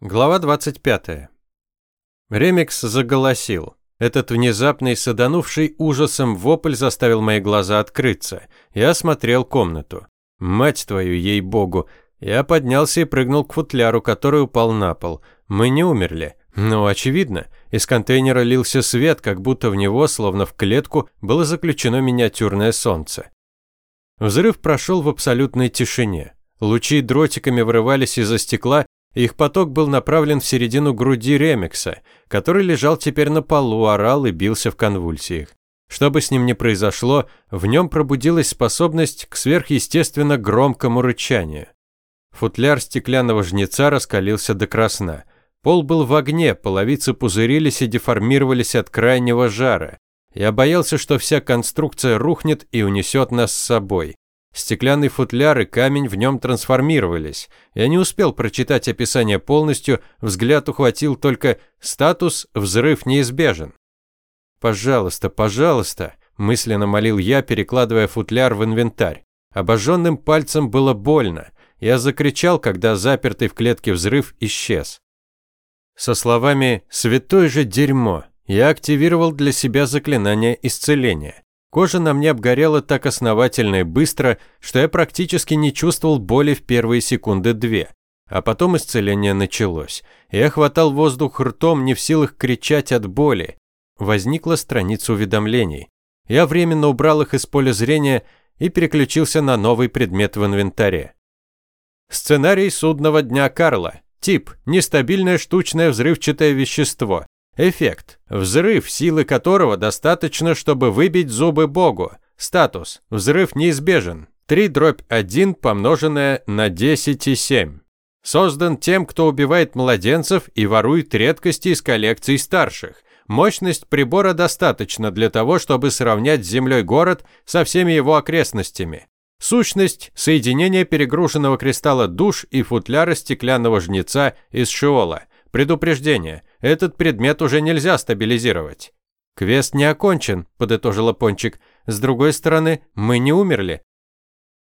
Глава 25. Ремикс заголосил. Этот внезапный, саданувший ужасом вопль заставил мои глаза открыться. Я осмотрел комнату. Мать твою, ей-богу. Я поднялся и прыгнул к футляру, который упал на пол. Мы не умерли. Но, очевидно, из контейнера лился свет, как будто в него, словно в клетку, было заключено миниатюрное солнце. Взрыв прошел в абсолютной тишине. Лучи дротиками вырывались из-за стекла их поток был направлен в середину груди Ремикса, который лежал теперь на полу, орал и бился в конвульсиях. Что бы с ним ни произошло, в нем пробудилась способность к сверхъестественно громкому рычанию. Футляр стеклянного жнеца раскалился до красна. Пол был в огне, половицы пузырились и деформировались от крайнего жара. Я боялся, что вся конструкция рухнет и унесет нас с собой. Стеклянный футляр и камень в нем трансформировались. Я не успел прочитать описание полностью, взгляд ухватил только «статус «взрыв неизбежен». «Пожалуйста, пожалуйста», – мысленно молил я, перекладывая футляр в инвентарь. Обожженным пальцем было больно. Я закричал, когда запертый в клетке взрыв исчез. Со словами «святое же дерьмо» я активировал для себя заклинание исцеления. Кожа на мне обгорела так основательно и быстро, что я практически не чувствовал боли в первые секунды две. А потом исцеление началось. Я хватал воздух ртом, не в силах кричать от боли. Возникла страница уведомлений. Я временно убрал их из поля зрения и переключился на новый предмет в инвентаре. Сценарий судного дня Карла. Тип – нестабильное штучное взрывчатое вещество. Эффект. Взрыв, силы которого достаточно, чтобы выбить зубы Богу. Статус. Взрыв неизбежен. 3 дробь 1 помноженное на 10,7. Создан тем, кто убивает младенцев и ворует редкости из коллекций старших. Мощность прибора достаточно для того, чтобы сравнять с землей город со всеми его окрестностями. Сущность – соединение перегруженного кристалла душ и футляра стеклянного жнеца из шиола. Предупреждение. Этот предмет уже нельзя стабилизировать. Квест не окончен, подытожила Пончик. С другой стороны, мы не умерли.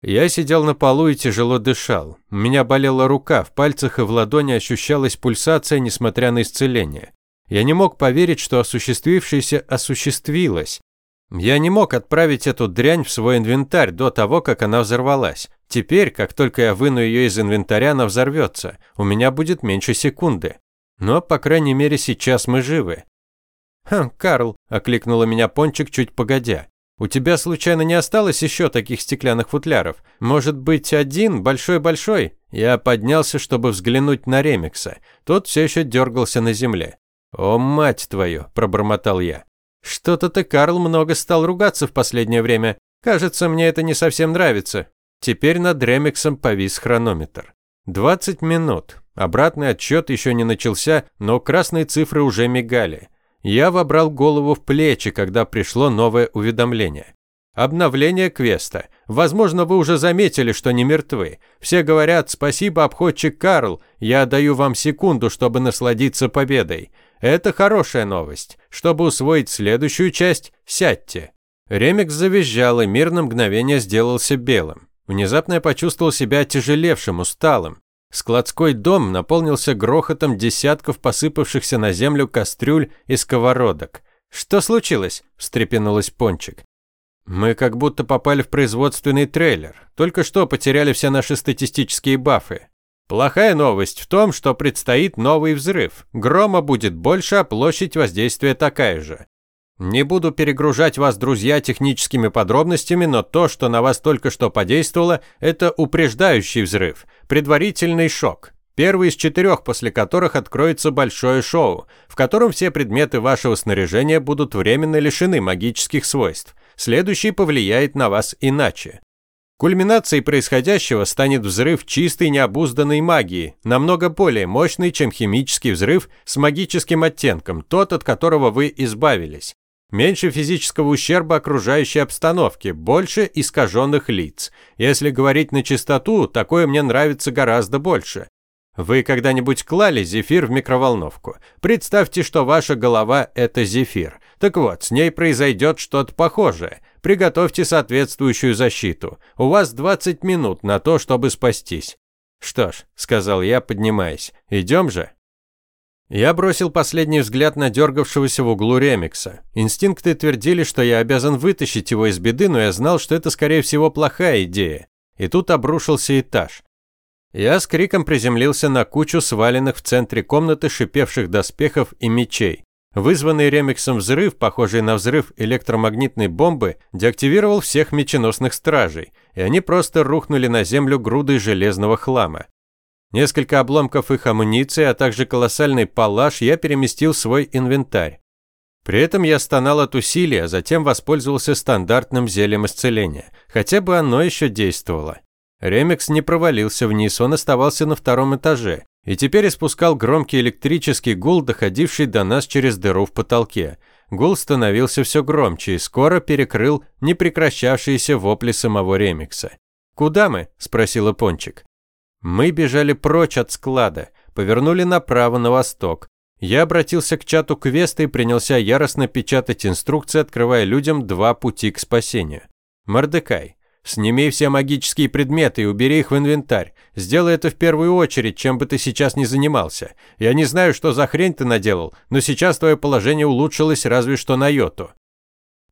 Я сидел на полу и тяжело дышал. У меня болела рука, в пальцах и в ладони ощущалась пульсация, несмотря на исцеление. Я не мог поверить, что осуществившееся осуществилось. Я не мог отправить эту дрянь в свой инвентарь до того, как она взорвалась. Теперь, как только я выну ее из инвентаря, она взорвется. У меня будет меньше секунды. Но, по крайней мере, сейчас мы живы. «Хм, Карл», – окликнула меня Пончик чуть погодя. «У тебя случайно не осталось еще таких стеклянных футляров? Может быть, один, большой-большой?» Я поднялся, чтобы взглянуть на Ремикса. Тот все еще дергался на земле. «О, мать твою!» – пробормотал я. «Что-то ты, Карл, много стал ругаться в последнее время. Кажется, мне это не совсем нравится». Теперь над Ремиксом повис хронометр. 20 минут. Обратный отсчет еще не начался, но красные цифры уже мигали. Я вобрал голову в плечи, когда пришло новое уведомление. Обновление квеста. Возможно, вы уже заметили, что не мертвы. Все говорят «Спасибо, обходчик Карл, я даю вам секунду, чтобы насладиться победой». Это хорошая новость. Чтобы усвоить следующую часть, сядьте. Ремикс завизжал, и мир на мгновение сделался белым. Внезапно я почувствовал себя тяжелевшим, усталым. Складской дом наполнился грохотом десятков посыпавшихся на землю кастрюль и сковородок. «Что случилось?» – встрепенулась Пончик. «Мы как будто попали в производственный трейлер. Только что потеряли все наши статистические бафы. Плохая новость в том, что предстоит новый взрыв. Грома будет больше, а площадь воздействия такая же. Не буду перегружать вас, друзья, техническими подробностями, но то, что на вас только что подействовало, это упреждающий взрыв, предварительный шок. Первый из четырех, после которых откроется большое шоу, в котором все предметы вашего снаряжения будут временно лишены магических свойств. Следующий повлияет на вас иначе. Кульминацией происходящего станет взрыв чистой необузданной магии, намного более мощный, чем химический взрыв с магическим оттенком, тот, от которого вы избавились. Меньше физического ущерба окружающей обстановке, больше искаженных лиц. Если говорить на чистоту, такое мне нравится гораздо больше. Вы когда-нибудь клали зефир в микроволновку? Представьте, что ваша голова – это зефир. Так вот, с ней произойдет что-то похожее. Приготовьте соответствующую защиту. У вас 20 минут на то, чтобы спастись. Что ж, сказал я, поднимаясь, идем же. Я бросил последний взгляд на дергавшегося в углу ремикса. Инстинкты твердили, что я обязан вытащить его из беды, но я знал, что это, скорее всего, плохая идея. И тут обрушился этаж. Я с криком приземлился на кучу сваленных в центре комнаты шипевших доспехов и мечей. Вызванный ремиксом взрыв, похожий на взрыв электромагнитной бомбы, деактивировал всех меченосных стражей, и они просто рухнули на землю грудой железного хлама. Несколько обломков их амуниции, а также колоссальный палаш я переместил в свой инвентарь. При этом я стонал от усилия, а затем воспользовался стандартным зельем исцеления. Хотя бы оно еще действовало. Ремикс не провалился вниз, он оставался на втором этаже. И теперь испускал громкий электрический гул, доходивший до нас через дыру в потолке. Гул становился все громче и скоро перекрыл непрекращавшиеся вопли самого ремикса. «Куда мы?» – спросила Пончик. Мы бежали прочь от склада, повернули направо на восток. Я обратился к чату квеста и принялся яростно печатать инструкции, открывая людям два пути к спасению. Мордекай, сними все магические предметы и убери их в инвентарь. Сделай это в первую очередь, чем бы ты сейчас ни занимался. Я не знаю, что за хрень ты наделал, но сейчас твое положение улучшилось разве что на йоту.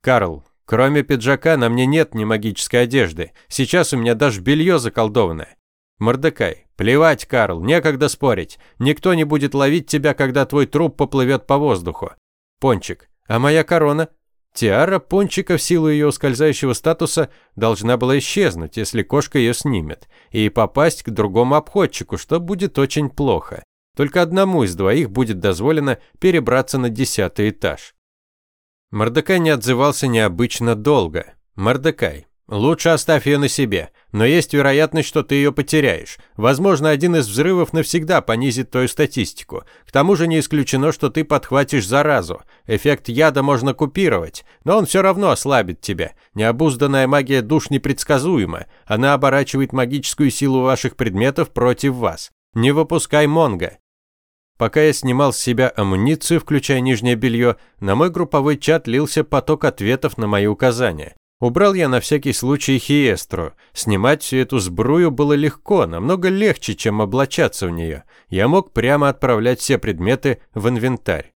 Карл, кроме пиджака на мне нет ни магической одежды. Сейчас у меня даже белье заколдованное. Мордекай, плевать, Карл, некогда спорить. Никто не будет ловить тебя, когда твой труп поплывет по воздуху. Пончик, а моя корона? Тиара Пончика в силу ее ускользающего статуса должна была исчезнуть, если кошка ее снимет, и попасть к другому обходчику, что будет очень плохо. Только одному из двоих будет дозволено перебраться на десятый этаж. Мордекай не отзывался необычно долго. Мордекай, Лучше оставь ее на себе, но есть вероятность, что ты ее потеряешь. Возможно, один из взрывов навсегда понизит твою статистику. К тому же не исключено, что ты подхватишь заразу. Эффект яда можно купировать, но он все равно ослабит тебя. Необузданная магия душ непредсказуема. Она оборачивает магическую силу ваших предметов против вас. Не выпускай Монго. Пока я снимал с себя амуницию, включая нижнее белье, на мой групповой чат лился поток ответов на мои указания. Убрал я на всякий случай хиестру. Снимать всю эту сбрую было легко, намного легче, чем облачаться в нее. Я мог прямо отправлять все предметы в инвентарь.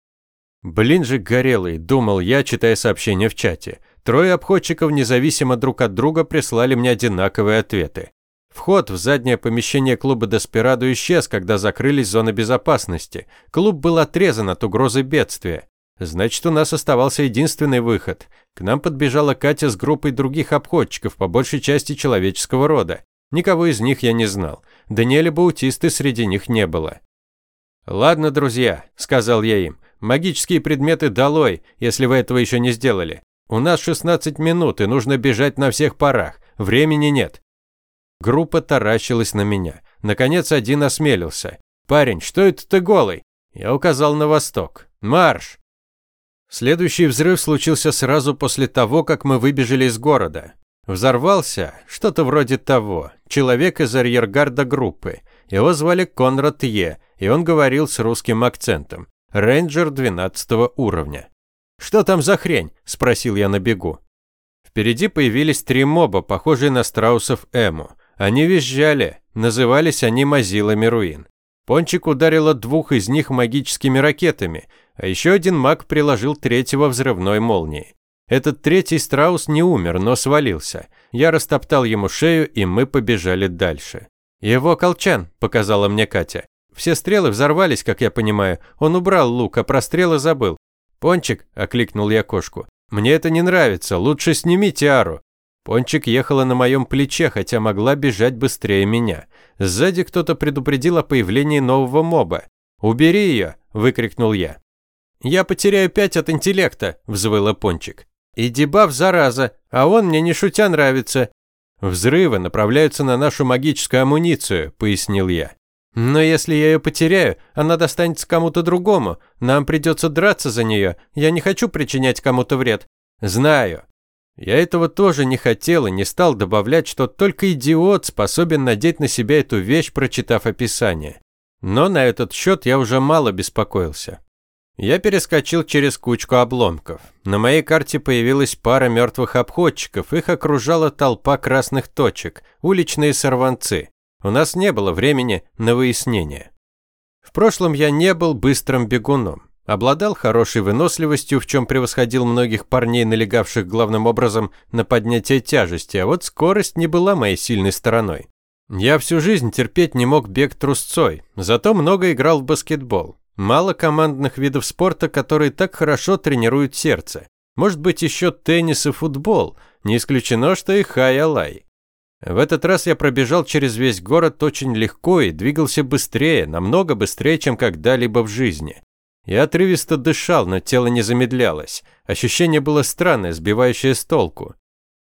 Блин же горелый, думал я, читая сообщения в чате. Трое обходчиков независимо друг от друга прислали мне одинаковые ответы. Вход в заднее помещение клуба Деспирадо исчез, когда закрылись зоны безопасности. Клуб был отрезан от угрозы бедствия. Значит, у нас оставался единственный выход. К нам подбежала Катя с группой других обходчиков, по большей части человеческого рода. Никого из них я не знал. Даниэля Баутисты среди них не было. «Ладно, друзья», – сказал я им, – «магические предметы долой, если вы этого еще не сделали. У нас 16 минут, и нужно бежать на всех парах. Времени нет». Группа таращилась на меня. Наконец один осмелился. «Парень, что это ты голый?» Я указал на восток. «Марш!» Следующий взрыв случился сразу после того, как мы выбежали из города. Взорвался, что-то вроде того, человек из арьергарда группы. Его звали Конрад Е, и он говорил с русским акцентом. Рейнджер 12 уровня. «Что там за хрень?» – спросил я на бегу. Впереди появились три моба, похожие на страусов Эму. Они визжали, назывались они мазилами руин. Пончик ударила двух из них магическими ракетами, а еще один маг приложил третьего взрывной молнией. Этот третий страус не умер, но свалился. Я растоптал ему шею, и мы побежали дальше. «Его колчан», – показала мне Катя. «Все стрелы взорвались, как я понимаю. Он убрал лук, а про стрелы забыл». «Пончик», – окликнул я кошку, – «мне это не нравится. Лучше сними тиару». Пончик ехала на моем плече, хотя могла бежать быстрее меня. Сзади кто-то предупредил о появлении нового моба. «Убери ее!» – выкрикнул я. «Я потеряю пять от интеллекта», – взвыла Пончик. «И дебаф зараза, а он мне не шутя нравится». «Взрывы направляются на нашу магическую амуницию», – пояснил я. «Но если я ее потеряю, она достанется кому-то другому. Нам придется драться за нее. Я не хочу причинять кому-то вред». «Знаю». Я этого тоже не хотел и не стал добавлять, что только идиот способен надеть на себя эту вещь, прочитав описание. Но на этот счет я уже мало беспокоился. Я перескочил через кучку обломков. На моей карте появилась пара мертвых обходчиков, их окружала толпа красных точек, уличные сорванцы. У нас не было времени на выяснение. В прошлом я не был быстрым бегуном. Обладал хорошей выносливостью, в чем превосходил многих парней, налегавших главным образом на поднятие тяжести, а вот скорость не была моей сильной стороной. Я всю жизнь терпеть не мог бег трусцой, зато много играл в баскетбол. Мало командных видов спорта, которые так хорошо тренируют сердце. Может быть, еще теннис и футбол. Не исключено, что и хай-алай. В этот раз я пробежал через весь город очень легко и двигался быстрее, намного быстрее, чем когда-либо в жизни. Я отрывисто дышал, но тело не замедлялось. Ощущение было странное, сбивающее с толку.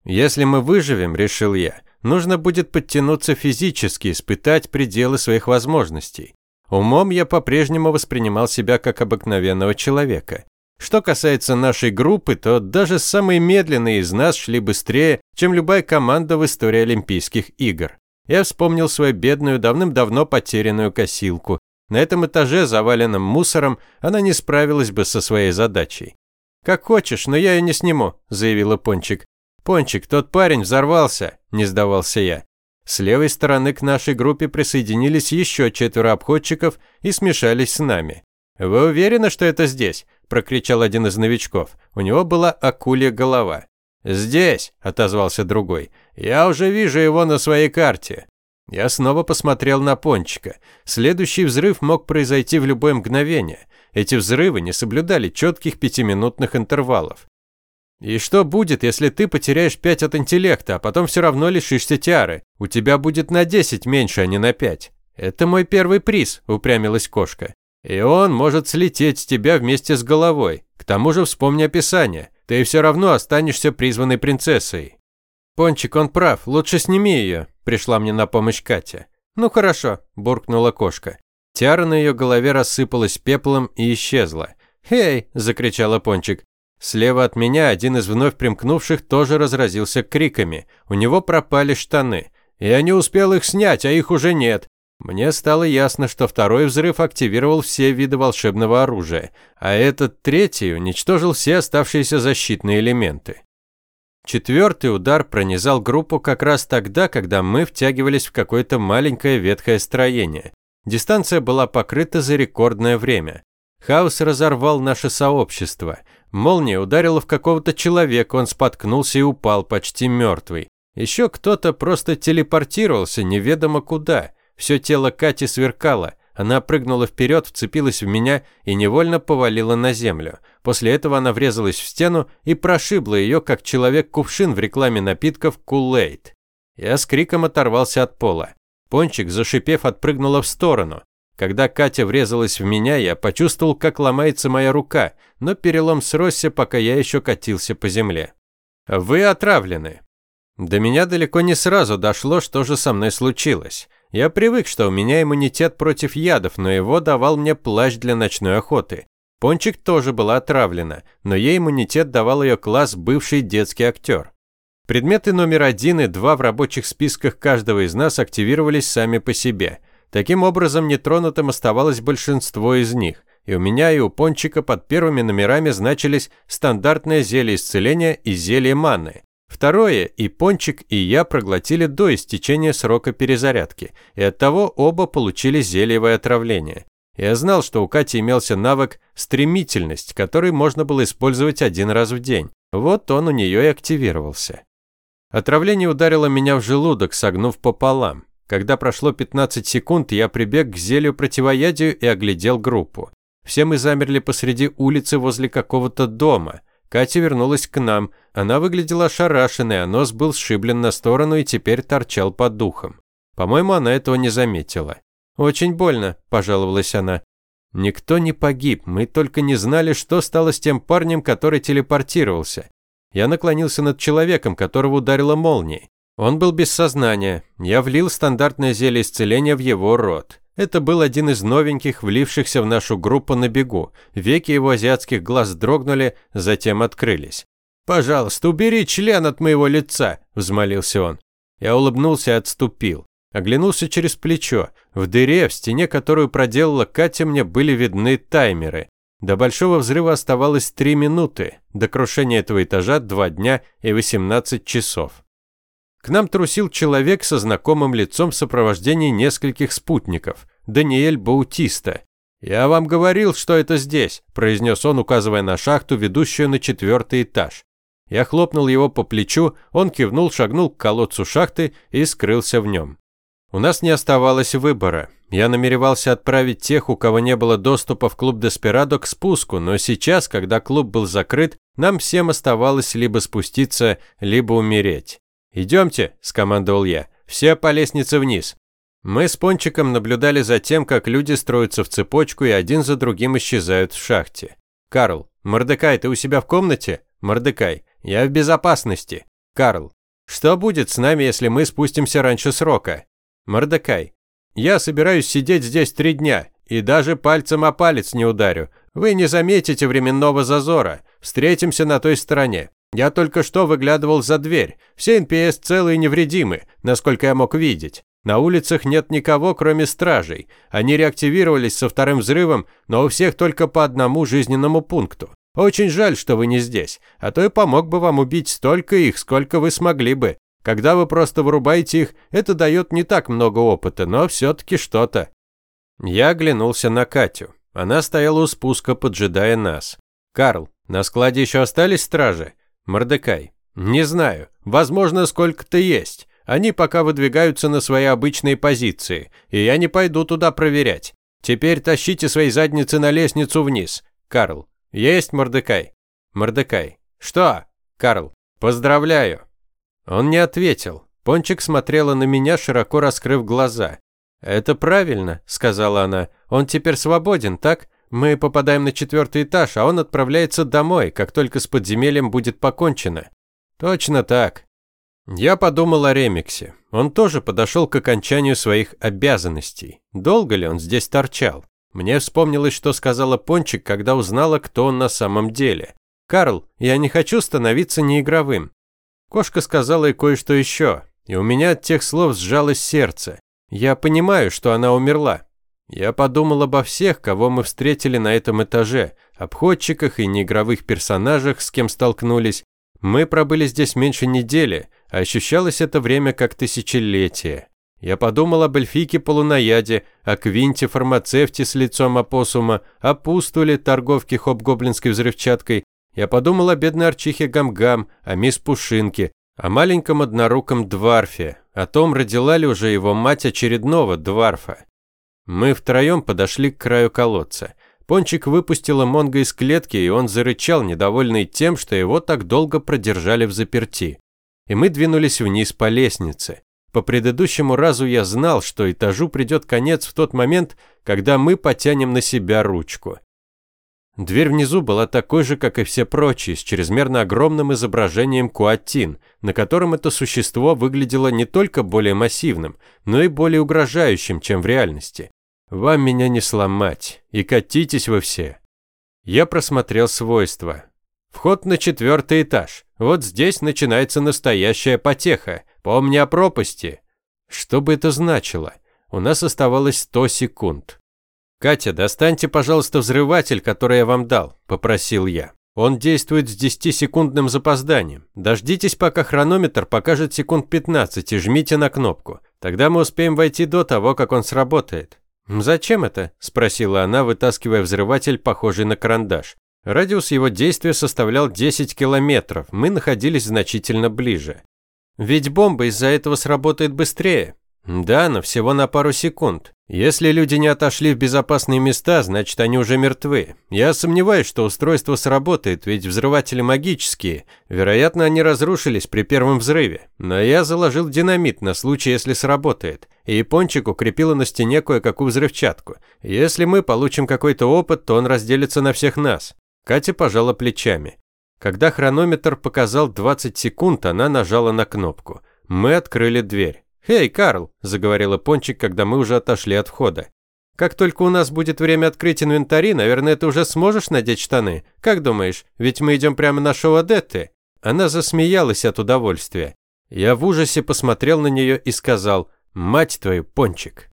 Если мы выживем, решил я, нужно будет подтянуться физически, испытать пределы своих возможностей. Умом я по-прежнему воспринимал себя как обыкновенного человека. Что касается нашей группы, то даже самые медленные из нас шли быстрее, чем любая команда в истории Олимпийских игр. Я вспомнил свою бедную, давным-давно потерянную косилку. На этом этаже, заваленном мусором, она не справилась бы со своей задачей. «Как хочешь, но я ее не сниму», – заявила Пончик. «Пончик, тот парень взорвался», – не сдавался я. С левой стороны к нашей группе присоединились еще четверо обходчиков и смешались с нами. «Вы уверены, что это здесь?» – прокричал один из новичков. У него была акулья голова. «Здесь», – отозвался другой. «Я уже вижу его на своей карте». Я снова посмотрел на Пончика. Следующий взрыв мог произойти в любое мгновение. Эти взрывы не соблюдали четких пятиминутных интервалов. И что будет, если ты потеряешь 5 от интеллекта, а потом все равно лишишься тиары? У тебя будет на 10 меньше, а не на 5. Это мой первый приз, упрямилась кошка. И он может слететь с тебя вместе с головой. К тому же вспомни описание. Ты все равно останешься призванной принцессой. Пончик, он прав, лучше сними ее, пришла мне на помощь Катя. Ну хорошо, буркнула кошка. Тиара на ее голове рассыпалась пеплом и исчезла. «Эй!» – закричала Пончик. Слева от меня один из вновь примкнувших тоже разразился криками. У него пропали штаны. Я не успел их снять, а их уже нет. Мне стало ясно, что второй взрыв активировал все виды волшебного оружия, а этот третий уничтожил все оставшиеся защитные элементы. Четвертый удар пронизал группу как раз тогда, когда мы втягивались в какое-то маленькое ветхое строение. Дистанция была покрыта за рекордное время. Хаос разорвал наше сообщество. Молния ударила в какого-то человека, он споткнулся и упал почти мертвый. Еще кто-то просто телепортировался неведомо куда. Все тело Кати сверкало. Она прыгнула вперед, вцепилась в меня и невольно повалила на землю. После этого она врезалась в стену и прошибла ее, как человек-кувшин в рекламе напитков Kool-Aid. Я с криком оторвался от пола. Пончик, зашипев, отпрыгнула в сторону. Когда Катя врезалась в меня, я почувствовал, как ломается моя рука, но перелом сросся, пока я еще катился по земле. «Вы отравлены». До меня далеко не сразу дошло, что же со мной случилось. Я привык, что у меня иммунитет против ядов, но его давал мне плащ для ночной охоты. Пончик тоже была отравлена, но ей иммунитет давал ее класс бывший детский актер. Предметы номер один и два в рабочих списках каждого из нас активировались сами по себе – Таким образом, нетронутым оставалось большинство из них, и у меня и у Пончика под первыми номерами значились стандартное зелье исцеления и зелье маны. Второе и Пончик, и я проглотили до истечения срока перезарядки, и оттого оба получили зельевое отравление. Я знал, что у Кати имелся навык «стремительность», который можно было использовать один раз в день. Вот он у нее и активировался. Отравление ударило меня в желудок, согнув пополам. Когда прошло 15 секунд, я прибег к зелью противоядию и оглядел группу. Все мы замерли посреди улицы возле какого-то дома. Катя вернулась к нам. Она выглядела ошарашенной, а нос был сшиблен на сторону и теперь торчал под духом. По-моему, она этого не заметила. «Очень больно», – пожаловалась она. Никто не погиб, мы только не знали, что стало с тем парнем, который телепортировался. Я наклонился над человеком, которого ударила молнией. Он был без сознания. Я влил стандартное зелье исцеления в его рот. Это был один из новеньких, влившихся в нашу группу на бегу. Веки его азиатских глаз дрогнули, затем открылись. «Пожалуйста, убери член от моего лица!» – взмолился он. Я улыбнулся и отступил. Оглянулся через плечо. В дыре, в стене, которую проделала Катя, мне были видны таймеры. До большого взрыва оставалось три минуты. До крушения этого этажа два дня и 18 часов. К нам трусил человек со знакомым лицом в сопровождении нескольких спутников. Даниэль Баутиста. «Я вам говорил, что это здесь», – произнес он, указывая на шахту, ведущую на четвертый этаж. Я хлопнул его по плечу, он кивнул, шагнул к колодцу шахты и скрылся в нем. У нас не оставалось выбора. Я намеревался отправить тех, у кого не было доступа в клуб Деспирадо, к спуску, но сейчас, когда клуб был закрыт, нам всем оставалось либо спуститься, либо умереть. «Идемте», – скомандовал я, – «все по лестнице вниз». Мы с Пончиком наблюдали за тем, как люди строятся в цепочку и один за другим исчезают в шахте. «Карл, Мордекай, ты у себя в комнате?» «Мордекай, я в безопасности. Карл, что будет с нами, если мы спустимся раньше срока? Мордекай, я собираюсь сидеть здесь три дня и даже пальцем о палец не ударю. Вы не заметите временного зазора. Встретимся на той стороне. Я только что выглядывал за дверь. Все НПС целы и невредимы, насколько я мог видеть. На улицах нет никого, кроме стражей. Они реактивировались со вторым взрывом, но у всех только по одному жизненному пункту. Очень жаль, что вы не здесь, а то я помог бы вам убить столько их, сколько вы смогли бы. Когда вы просто вырубаете их, это дает не так много опыта, но все-таки что-то». Я оглянулся на Катю. Она стояла у спуска, поджидая нас. «Карл, на складе еще остались стражи?» «Мордекай». «Не знаю. Возможно, сколько-то есть. Они пока выдвигаются на свои обычные позиции, и я не пойду туда проверять. Теперь тащите свои задницы на лестницу вниз. Карл, «Есть, Мордекай». «Мордекай». «Что?» «Карл». «Поздравляю». Он не ответил. Пончик смотрела на меня, широко раскрыв глаза. «Это правильно», – сказала она. «Он теперь свободен, так? Мы попадаем на четвертый этаж, а он отправляется домой, как только с подземельем будет покончено». «Точно так». Я подумал о Ремиксе. Он тоже подошел к окончанию своих обязанностей. Долго ли он здесь торчал? Мне вспомнилось, что сказала Пончик, когда узнала, кто он на самом деле. «Карл, я не хочу становиться неигровым». Кошка сказала и кое-что еще, и у меня от тех слов сжалось сердце. Я понимаю, что она умерла. Я подумал обо всех, кого мы встретили на этом этаже, обходчиках и неигровых персонажах, с кем столкнулись. Мы пробыли здесь меньше недели, а ощущалось это время как тысячелетие. Я подумал об эльфийке-полунаяде, о Квинте фармацевте с лицом опоссума, о пустуле торговке хоб-гоблинской взрывчаткой. Я подумал о бедной арчихе Гамгам, о мисс Пушинке, о маленьком одноруком Дварфе, о том, родила ли уже его мать очередного Дварфа. Мы втроем подошли к краю колодца. Пончик выпустила Монго из клетки, и он зарычал, недовольный тем, что его так долго продержали в заперти. И мы двинулись вниз по лестнице. По предыдущему разу я знал, что этажу придет конец в тот момент, когда мы потянем на себя ручку. Дверь внизу была такой же, как и все прочие, с чрезмерно огромным изображением куатин, на котором это существо выглядело не только более массивным, но и более угрожающим, чем в реальности. Вам меня не сломать, и катитесь вы все. Я просмотрел свойства. Вход на четвертый этаж. Вот здесь начинается настоящая потеха. Помни о пропасти. Что бы это значило? У нас оставалось 100 секунд. «Катя, достаньте, пожалуйста, взрыватель, который я вам дал», – попросил я. Он действует с 10-секундным запозданием. Дождитесь, пока хронометр покажет секунд 15 и жмите на кнопку. Тогда мы успеем войти до того, как он сработает. «Зачем это?» – спросила она, вытаскивая взрыватель, похожий на карандаш. Радиус его действия составлял 10 километров, мы находились значительно ближе. Ведь бомба из-за этого сработает быстрее. Да, но всего на пару секунд. Если люди не отошли в безопасные места, значит они уже мертвы. Я сомневаюсь, что устройство сработает, ведь взрыватели магические. Вероятно, они разрушились при первом взрыве. Но я заложил динамит на случай, если сработает. И Япончик укрепила на стене кое-какую взрывчатку. Если мы получим какой-то опыт, то он разделится на всех нас. Катя пожала плечами. Когда хронометр показал 20 секунд, она нажала на кнопку. Мы открыли дверь. «Эй, Карл!» – заговорила Пончик, когда мы уже отошли от входа. «Как только у нас будет время открыть инвентари, наверное, ты уже сможешь надеть штаны. Как думаешь, ведь мы идем прямо на шоу Адетты?» Она засмеялась от удовольствия. Я в ужасе посмотрел на нее и сказал «Мать твою, Пончик!»